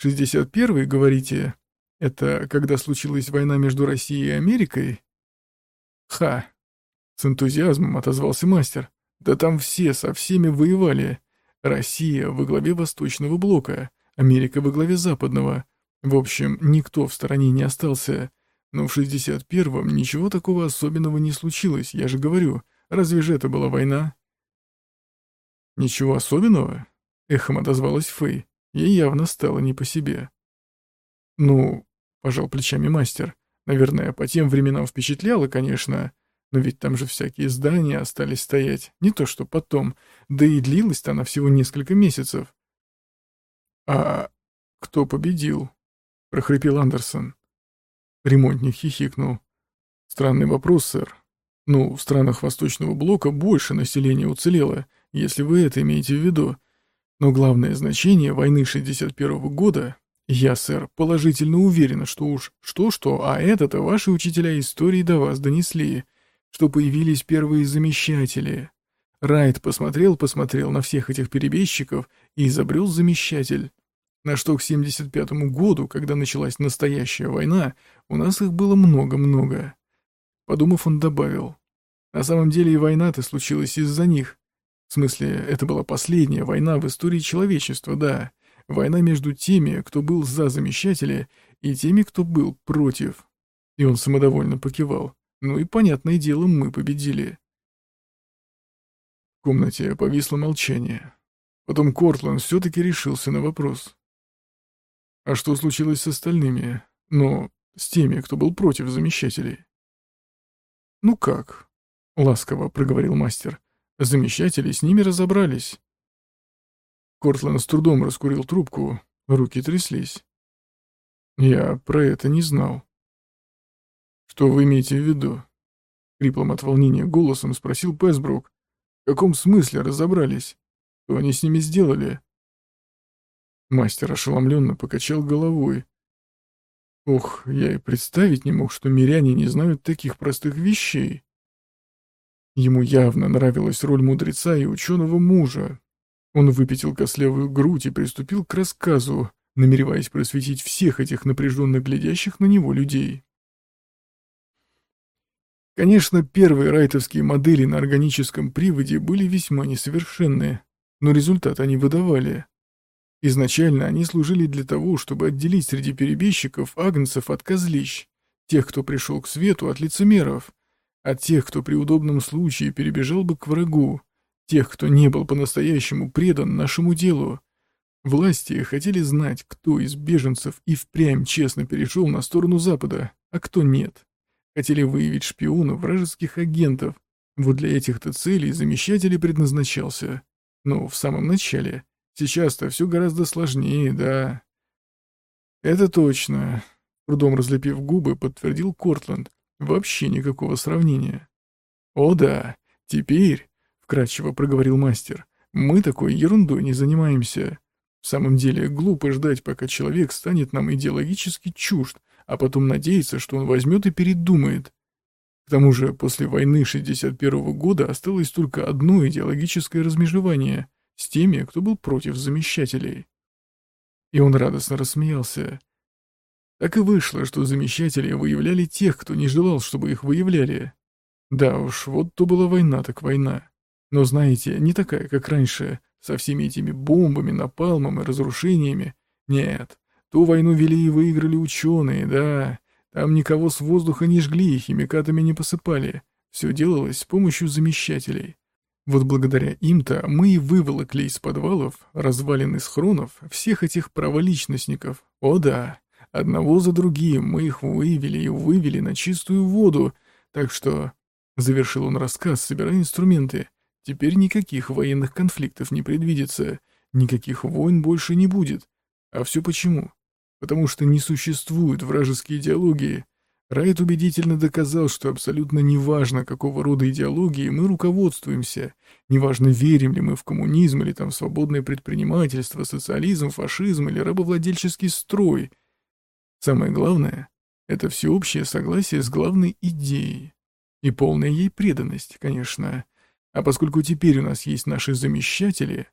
61-й, говорите, это когда случилась война между Россией и Америкой? Ха! С энтузиазмом отозвался мастер. Да там все со всеми воевали. Россия во главе Восточного блока, Америка во главе Западного. В общем, никто в стороне не остался. Но в 61-м ничего такого особенного не случилось, я же говорю. Разве же это была война? Ничего особенного? Эхом отозвалась Фэй. Ей явно стало не по себе. Ну, пожал плечами мастер. Наверное, по тем временам впечатляло, конечно. Но ведь там же всякие здания остались стоять. Не то что потом. Да и длилась-то она всего несколько месяцев. А кто победил? прохрипел Андерсон. Ремонтник хихикнул. Странный вопрос, сэр. Ну, в странах Восточного Блока больше населения уцелело, если вы это имеете в виду. Но главное значение войны 61 -го года я, сэр, положительно уверен, что уж что-что, а это-то ваши учителя истории до вас донесли, что появились первые замещатели. Райт посмотрел-посмотрел на всех этих перебежчиков и изобрел замещатель. На что к 75-му году, когда началась настоящая война, у нас их было много-много. Подумав, он добавил. На самом деле и война-то случилась из-за них. В смысле, это была последняя война в истории человечества, да. Война между теми, кто был за замещателя, и теми, кто был против. И он самодовольно покивал. Ну и, понятное дело, мы победили. В комнате повисло молчание. Потом Кортланд все-таки решился на вопрос. А что случилось с остальными? Ну, с теми, кто был против замещателей? Ну как? Ласково проговорил мастер. Замещатели с ними разобрались. Кортланд с трудом раскурил трубку, руки тряслись. Я про это не знал. Что вы имеете в виду? Криплым от волнения голосом спросил Песбрук. В каком смысле разобрались? Что они с ними сделали? Мастер ошеломленно покачал головой. Ох, я и представить не мог, что миряне не знают таких простых вещей. Ему явно нравилась роль мудреца и ученого мужа. Он выпятил кослевую грудь и приступил к рассказу, намереваясь просветить всех этих напряженно глядящих на него людей. Конечно, первые райтовские модели на органическом приводе были весьма несовершенны, но результат они выдавали. Изначально они служили для того, чтобы отделить среди перебежчиков агнцев от козлищ, тех, кто пришел к свету, от лицемеров, от тех, кто при удобном случае перебежал бы к врагу, тех, кто не был по-настоящему предан нашему делу. Власти хотели знать, кто из беженцев и впрямь честно перешел на сторону Запада, а кто нет. Хотели выявить шпионов, вражеских агентов. Вот для этих-то целей замещатель предназначался. Но в самом начале. Сейчас-то все гораздо сложнее, да. Это точно. Трудом разлепив губы, подтвердил Кортланд. Вообще никакого сравнения. О да, теперь, вкратчиво проговорил мастер, мы такой ерундой не занимаемся. В самом деле, глупо ждать, пока человек станет нам идеологически чужд, а потом надеяться, что он возьмет и передумает. К тому же, после войны 61 -го года осталось только одно идеологическое размежевание с теми, кто был против замещателей. И он радостно рассмеялся. Так и вышло, что замещатели выявляли тех, кто не желал, чтобы их выявляли. Да уж, вот то была война так война. Но знаете, не такая, как раньше, со всеми этими бомбами, напалмом и разрушениями. Нет, ту войну вели и выиграли ученые, да. Там никого с воздуха не жгли и химикатами не посыпали. Все делалось с помощью замещателей. Вот благодаря им-то мы и выволокли из подвалов, развалин из хронов, всех этих праволичностников. О да, Одного за другим мы их вывели и вывели на чистую воду, так что...» Завершил он рассказ, собирая инструменты. «Теперь никаких военных конфликтов не предвидится, никаких войн больше не будет. А все почему? Потому что не существует вражеской идеологии. Райт убедительно доказал, что абсолютно неважно, какого рода идеологии мы руководствуемся, неважно, верим ли мы в коммунизм или там свободное предпринимательство, социализм, фашизм или рабовладельческий строй — Самое главное — это всеобщее согласие с главной идеей. И полная ей преданность, конечно. А поскольку теперь у нас есть наши замещатели,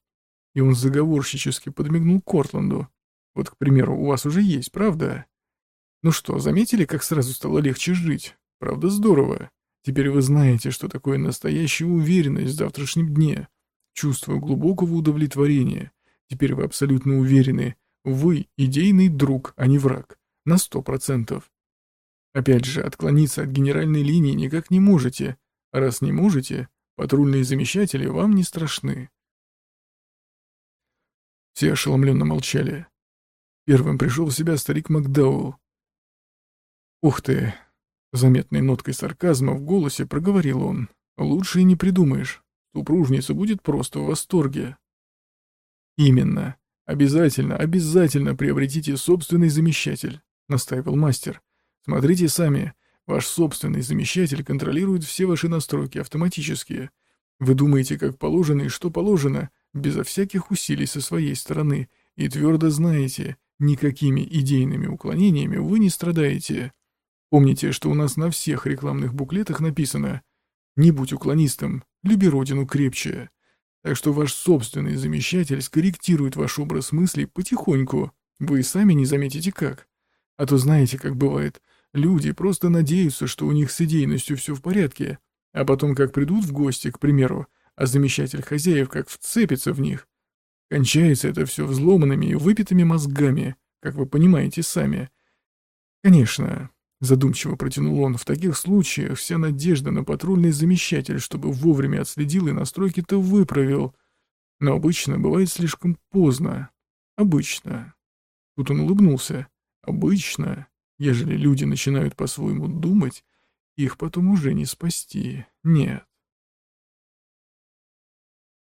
и он заговорщически подмигнул Кортланду, вот, к примеру, у вас уже есть, правда? Ну что, заметили, как сразу стало легче жить? Правда, здорово. Теперь вы знаете, что такое настоящая уверенность в завтрашнем дне, чувство глубокого удовлетворения. Теперь вы абсолютно уверены, вы идейный друг, а не враг. На сто процентов. Опять же, отклониться от генеральной линии никак не можете. А раз не можете, патрульные замещатели вам не страшны. Все ошеломленно молчали. Первым пришел в себя старик Макдауэлл. «Ух ты!» — заметной ноткой сарказма в голосе проговорил он. «Лучше и не придумаешь. Супружница будет просто в восторге». «Именно. Обязательно, обязательно приобретите собственный замещатель. — настаивал мастер. «Смотрите сами. Ваш собственный замещатель контролирует все ваши настройки автоматически. Вы думаете, как положено и что положено, безо всяких усилий со своей стороны, и твердо знаете, никакими идейными уклонениями вы не страдаете. Помните, что у нас на всех рекламных буклетах написано «Не будь уклонистом, люби родину крепче». Так что ваш собственный замещатель скорректирует ваш образ мыслей потихоньку. Вы сами не заметите как. А то знаете, как бывает, люди просто надеются, что у них с идейностью все в порядке, а потом как придут в гости, к примеру, а замещатель хозяев как вцепится в них. Кончается это все взломанными и выпитыми мозгами, как вы понимаете сами. Конечно, задумчиво протянул он, в таких случаях вся надежда на патрульный замещатель, чтобы вовремя отследил и настройки-то выправил. Но обычно бывает слишком поздно. Обычно. Тут он улыбнулся. Обычно, ежели люди начинают по-своему думать, их потом уже не спасти, нет.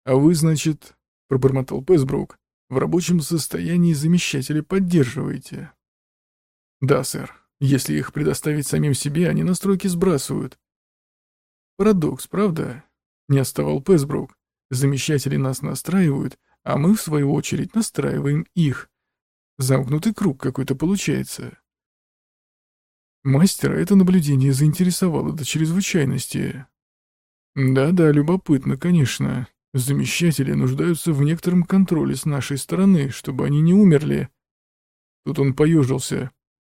«А вы, значит, — пробормотал Песбрук, — в рабочем состоянии замещатели поддерживаете?» «Да, сэр. Если их предоставить самим себе, они настройки сбрасывают». «Парадокс, правда?» — не оставал Песбрук. «Замещатели нас настраивают, а мы, в свою очередь, настраиваем их. Замкнутый круг какой-то получается. Мастера это наблюдение заинтересовало до чрезвычайности. Да-да, любопытно, конечно. Замещатели нуждаются в некотором контроле с нашей стороны, чтобы они не умерли. Тут он поежился.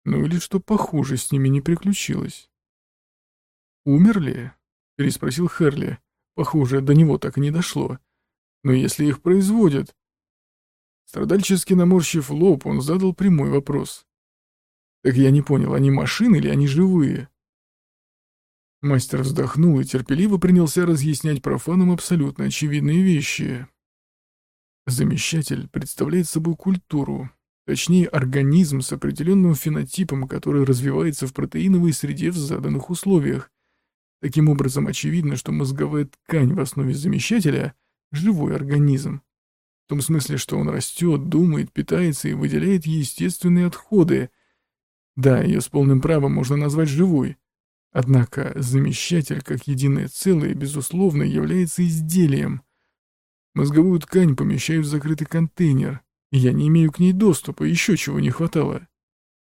Ну или что похуже с ними не приключилось. «Умерли?» — переспросил Херли. Похоже, до него так и не дошло. Но если их производят, Страдальчески наморщив лоб, он задал прямой вопрос. «Так я не понял, они машины или они живые?» Мастер вздохнул и терпеливо принялся разъяснять профанам абсолютно очевидные вещи. Замещатель представляет собой культуру, точнее организм с определенным фенотипом, который развивается в протеиновой среде в заданных условиях. Таким образом, очевидно, что мозговая ткань в основе замещателя – живой организм. В том смысле, что он растет, думает, питается и выделяет естественные отходы. Да, ее с полным правом можно назвать живой. Однако замещатель как единое целое, безусловно, является изделием. Мозговую ткань помещают в закрытый контейнер, я не имею к ней доступа, еще чего не хватало.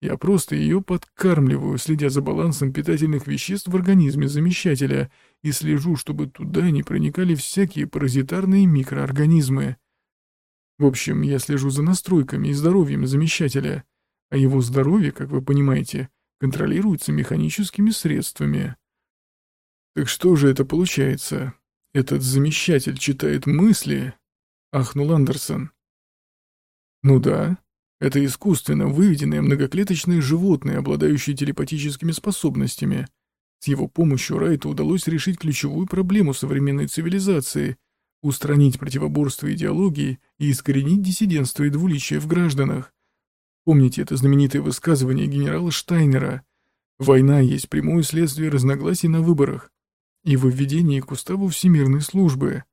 Я просто ее подкармливаю, следя за балансом питательных веществ в организме замещателя и слежу, чтобы туда не проникали всякие паразитарные микроорганизмы. В общем, я слежу за настройками и здоровьем замещателя, а его здоровье, как вы понимаете, контролируется механическими средствами. Так что же это получается? Этот замещатель читает мысли? Ахнул Андерсон. Ну да, это искусственно выведенные многоклеточные животные, обладающие телепатическими способностями. С его помощью Райту удалось решить ключевую проблему современной цивилизации устранить противоборство идеологии и искоренить диссидентство и двуличие в гражданах. Помните это знаменитое высказывание генерала Штайнера «Война есть прямое следствие разногласий на выборах» и в введении к уставу Всемирной службы.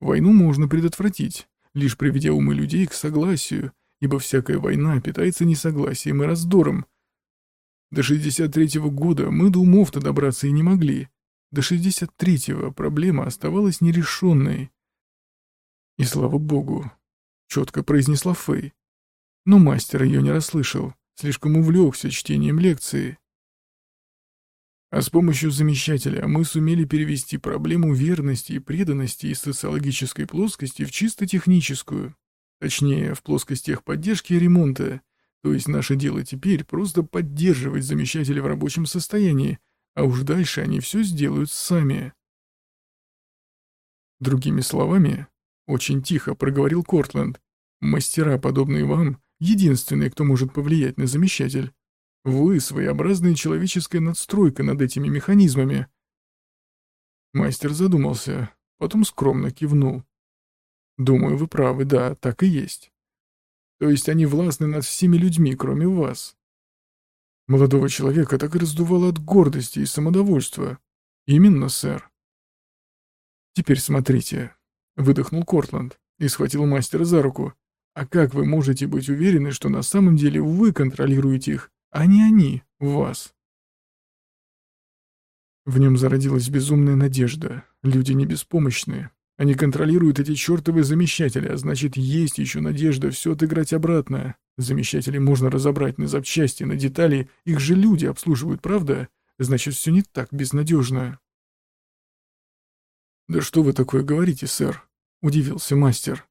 Войну можно предотвратить, лишь приведя умы людей к согласию, ибо всякая война питается несогласием и раздором. До 63-го года мы до умов-то добраться и не могли. До 63-го проблема оставалась нерешенной. И слава богу, четко произнесла Фэй. Но мастер ее не расслышал, слишком увлекся чтением лекции. А с помощью замещателя мы сумели перевести проблему верности и преданности из социологической плоскости в чисто техническую. Точнее, в плоскость техподдержки и ремонта. То есть наше дело теперь просто поддерживать замещателя в рабочем состоянии, а уж дальше они все сделают сами. Другими словами, очень тихо проговорил Кортленд. Мастера, подобные вам, единственные, кто может повлиять на замещатель. Вы — своеобразная человеческая надстройка над этими механизмами. Мастер задумался, потом скромно кивнул. Думаю, вы правы, да, так и есть. То есть они властны над всеми людьми, кроме вас. Молодого человека так и раздувало от гордости и самодовольства. Именно, сэр. Теперь смотрите. Выдохнул Кортланд и схватил мастера за руку. А как вы можете быть уверены, что на самом деле вы контролируете их, а не они вас? В нем зародилась безумная надежда. Люди не беспомощные. Они контролируют эти чертовы замещатели, а значит, есть еще надежда все отыграть обратно. Замещатели можно разобрать на запчасти, на детали. Их же люди обслуживают, правда? Значит, все не так безнадежно. «Да что вы такое говорите, сэр?» — удивился мастер.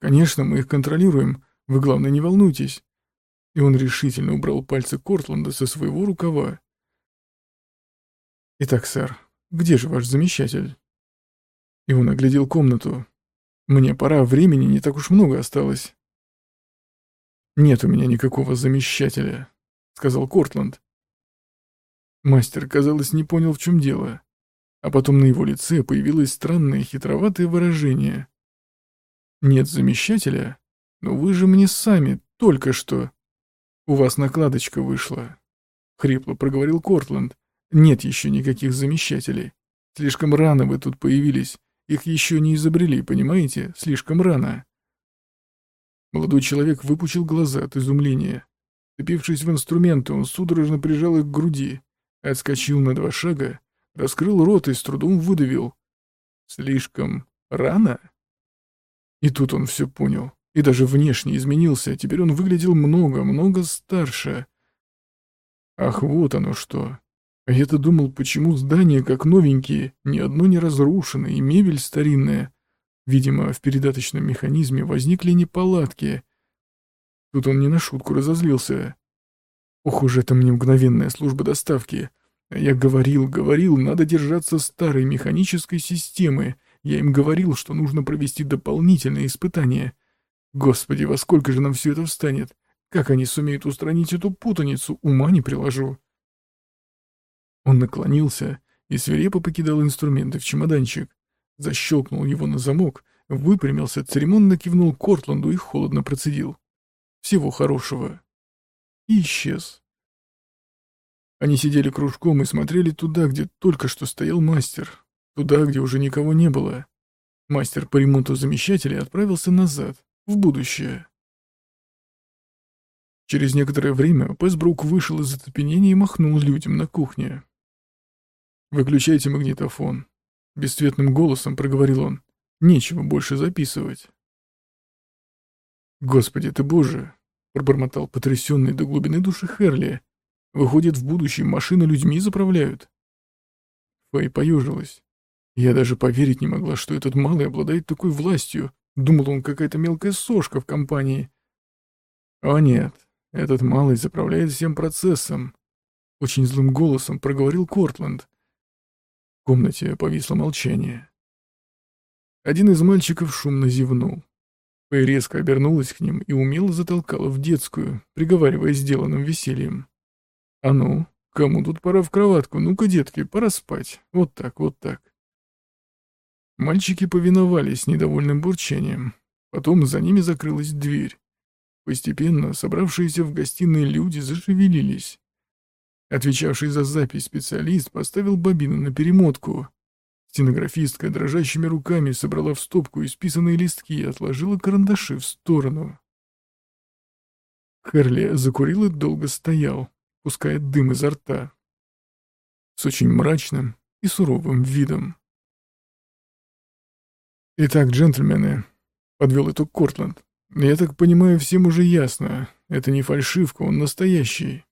«Конечно, мы их контролируем. Вы, главное, не волнуйтесь». И он решительно убрал пальцы Кортланда со своего рукава. «Итак, сэр, где же ваш замещатель?» И он оглядел комнату. «Мне пора, времени не так уж много осталось». «Нет у меня никакого замещателя», — сказал Кортланд. Мастер, казалось, не понял, в чем дело. А потом на его лице появилось странное хитроватое выражение. «Нет замещателя? Но вы же мне сами только что...» «У вас накладочка вышла», — хрипло проговорил Кортланд. «Нет еще никаких замещателей. Слишком рано вы тут появились. Их еще не изобрели, понимаете? Слишком рано». Молодой человек выпучил глаза от изумления. Вцепившись в инструменты, он судорожно прижал их к груди, отскочил на два шага раскрыл рот и с трудом выдавил. Слишком рано? И тут он все понял. И даже внешне изменился. Теперь он выглядел много-много старше. Ах, вот оно что. Я-то думал, почему здания как новенькие, ни одно не разрушено, и мебель старинная. Видимо, в передаточном механизме возникли неполадки. Тут он не на шутку разозлился. Ох уж это мне мгновенная служба доставки. Я говорил, говорил, надо держаться старой механической системы. Я им говорил, что нужно провести дополнительные испытания. Господи, во сколько же нам все это встанет? Как они сумеют устранить эту путаницу, ума не приложу. Он наклонился и свирепо покидал инструменты в чемоданчик, защелкнул его на замок, выпрямился, церемонно кивнул Кортланду и холодно процедил. «Всего хорошего». И исчез. Они сидели кружком и смотрели туда, где только что стоял мастер, туда, где уже никого не было. Мастер по ремонту замещателей отправился назад, в будущее. Через некоторое время Песбрук вышел из оцепенения и махнул людям на кухне. «Выключайте магнитофон», — бесцветным голосом проговорил он. «Нечего больше записывать». «Господи ты боже!» — пробормотал потрясенный до глубины души Херли. «Выходит, в будущем машины людьми заправляют?» Фэй поежилась. Я даже поверить не могла, что этот малый обладает такой властью. Думал, он какая-то мелкая сошка в компании. О нет, этот малый заправляет всем процессом. Очень злым голосом проговорил Кортланд. В комнате повисло молчание. Один из мальчиков шумно зевнул. Пэй резко обернулась к ним и умело затолкала в детскую, приговаривая сделанным весельем. «А ну, кому тут пора в кроватку? Ну-ка, детки, пора спать. Вот так, вот так». Мальчики повиновались недовольным бурчанием. Потом за ними закрылась дверь. Постепенно собравшиеся в гостиной люди зашевелились. Отвечавший за запись специалист поставил бобину на перемотку. Стенографистка дрожащими руками собрала в стопку исписанные листки и отложила карандаши в сторону. Херли закурил и долго стоял, пуская дым изо рта. С очень мрачным и суровым видом. «Итак, джентльмены», — подвел итог Кортленд, я так понимаю, всем уже ясно. Это не фальшивка, он настоящий.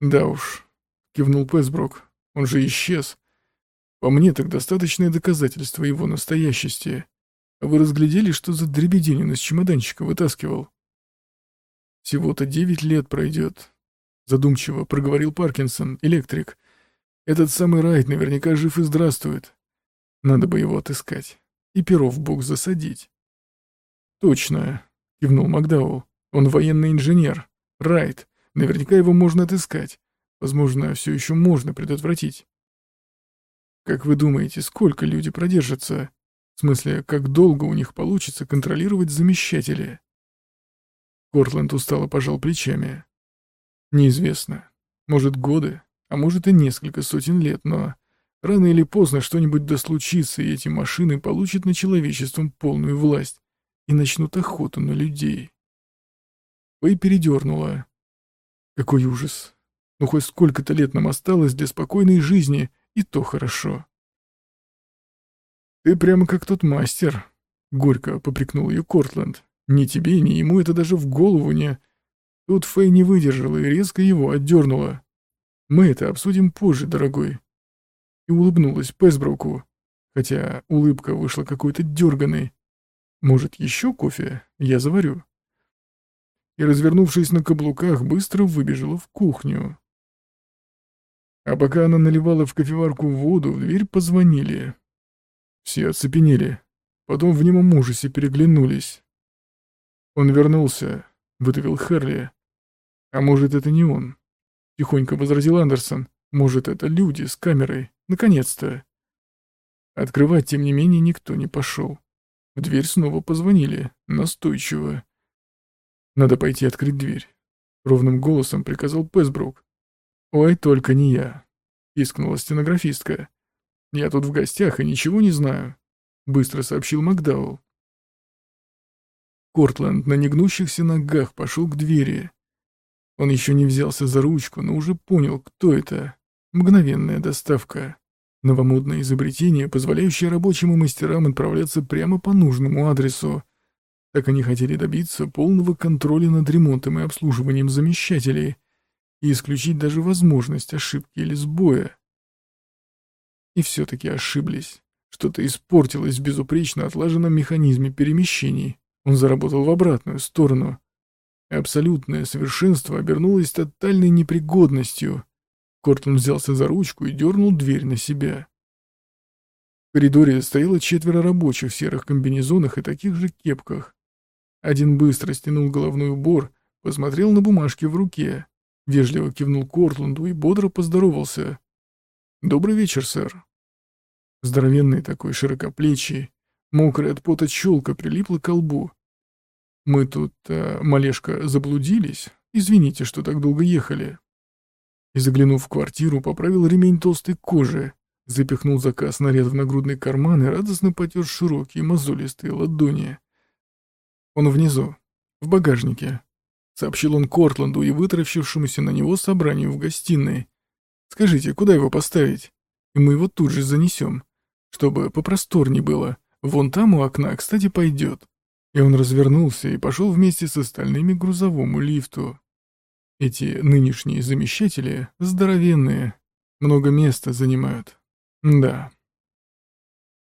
Да уж, кивнул Песброк. Он же исчез. По мне так достаточное доказательство его настоящести. А вы разглядели, что за дребедень он из чемоданчика вытаскивал? Всего-то девять лет пройдет. Задумчиво проговорил Паркинсон, электрик. Этот самый Райт наверняка жив и здравствует. Надо бы его отыскать. И перо в бок засадить. «Точно», — кивнул Макдауэлл. «Он военный инженер. Райт. Наверняка его можно отыскать. Возможно, все еще можно предотвратить». «Как вы думаете, сколько люди продержатся? В смысле, как долго у них получится контролировать замещатели?» Кортленд устало пожал плечами. «Неизвестно. Может, годы, а может и несколько сотен лет, но рано или поздно что-нибудь да случится, и эти машины получат над человечеством полную власть и начнут охоту на людей. Пэй передернула. Какой ужас. Ну хоть сколько-то лет нам осталось для спокойной жизни, и то хорошо. Ты прямо как тот мастер, — горько попрекнул ее Кортленд. Ни тебе, ни ему это даже в голову не... Тут Фэй не выдержала и резко его отдернула. Мы это обсудим позже, дорогой. И улыбнулась Песброку, хотя улыбка вышла какой-то дерганой. Может, еще кофе? Я заварю. И, развернувшись на каблуках, быстро выбежала в кухню. А пока она наливала в кофеварку воду, в дверь позвонили. Все оцепенели. Потом в немом ужасе переглянулись. Он вернулся, выдавил Херли. А может, это не он? Тихонько возразил Андерсон. Может, это люди с камерой. Наконец-то. Открывать, тем не менее, никто не пошел. В дверь снова позвонили, настойчиво. «Надо пойти открыть дверь», — ровным голосом приказал Песбрук. «Ой, только не я», — пискнула стенографистка. «Я тут в гостях и ничего не знаю», — быстро сообщил Макдауэлл. Кортленд на негнущихся ногах пошел к двери. Он еще не взялся за ручку, но уже понял, кто это. Мгновенная доставка. Новомодное изобретение, позволяющее рабочим и мастерам отправляться прямо по нужному адресу. Так они хотели добиться полного контроля над ремонтом и обслуживанием замещателей и исключить даже возможность ошибки или сбоя. И все-таки ошиблись. Что-то испортилось в безупречно отлаженном механизме перемещений. Он заработал в обратную сторону. Абсолютное совершенство обернулось тотальной непригодностью — Кортон взялся за ручку и дернул дверь на себя. В коридоре стояло четверо рабочих в серых комбинезонах и таких же кепках. Один быстро стянул головной убор, посмотрел на бумажки в руке, вежливо кивнул Кортланду и бодро поздоровался. «Добрый вечер, сэр». Здоровенный такой, широкоплечий, Мокрая от пота челка прилипла к лбу. «Мы тут, э, малешка, заблудились? Извините, что так долго ехали». И заглянув в квартиру, поправил ремень толстой кожи, запихнул заказ наряд в нагрудный карман и радостно потер широкие мозолистые ладони. «Он внизу, в багажнике», — сообщил он Кортланду и вытаращившемуся на него собранию в гостиной. «Скажите, куда его поставить? И мы его тут же занесем, чтобы попросторнее было. Вон там у окна, кстати, пойдет». И он развернулся и пошел вместе с остальными к грузовому лифту. Эти нынешние замещатели здоровенные, много места занимают. Да,